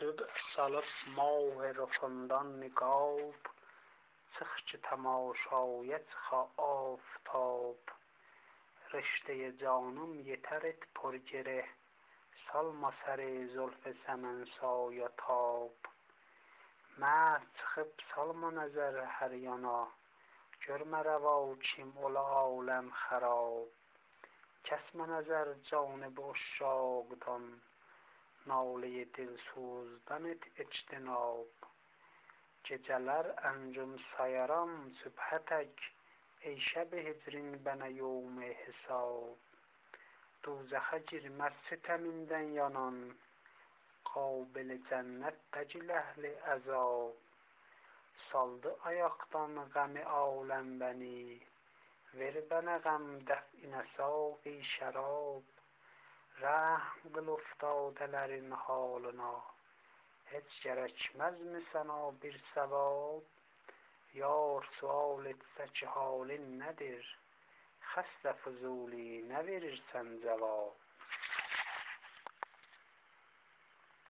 صبح salib ماه رخندان نقاب چه تماشاید چه آفتاب. رشته جانم یترت پرگره سالما سر زلف چمن سای و تاب. مرد çıxıb salma nəzər hər yana görmə rəva kim ola aləm xarab kəsmə nəzər canib nağliyyətin suzdan et ectinab. Gecələr əncüm sayaram sübhə tək, ey şəb hicrin bənə yovmi hesab. Duzəxə girməz sitəmindən yanan, qabil cənnət təcil əhli əzab. Saldı ayaqdan qəmi avlən bəni, ver bənə qəm dəf inəsabi şərab. وهم گل افتاده لر این حال نا هیچ گرکمز می سنا بیر سواب یار سؤال اتسه که حالین ندیر خسته فضولی نه ویریرسن